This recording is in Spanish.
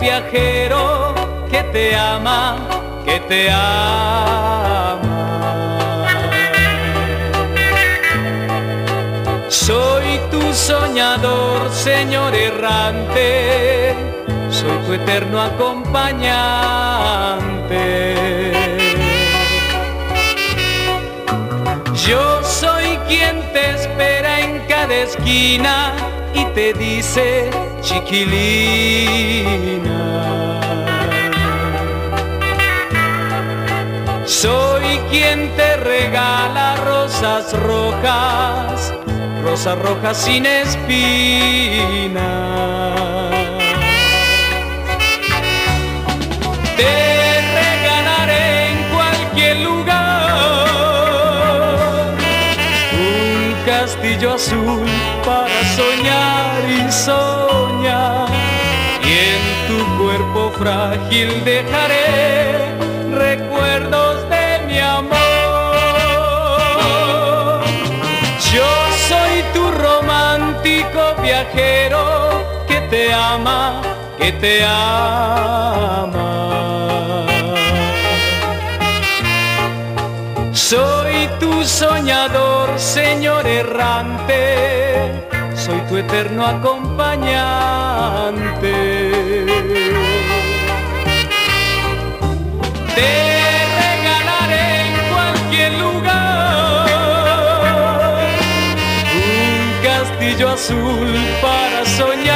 viajero que te ama, que te ama. Soy tu soñador, Señor errante, soy tu eterno acompañante. Yo soy quien te espera en cada esquina y te dice chiquilina. Soy quien te regala rosas rojas, rosas rojas sin espina. Castillo azul para soñar y soñar. Y en tu cuerpo frágil dejaré recuerdos de mi amor. Yo soy tu romántico viajero que te ama, que te ama. Soñador, Señor errante, soy tu eterno acompañante. Te regalaré en cualquier lugar un castillo azul para soñar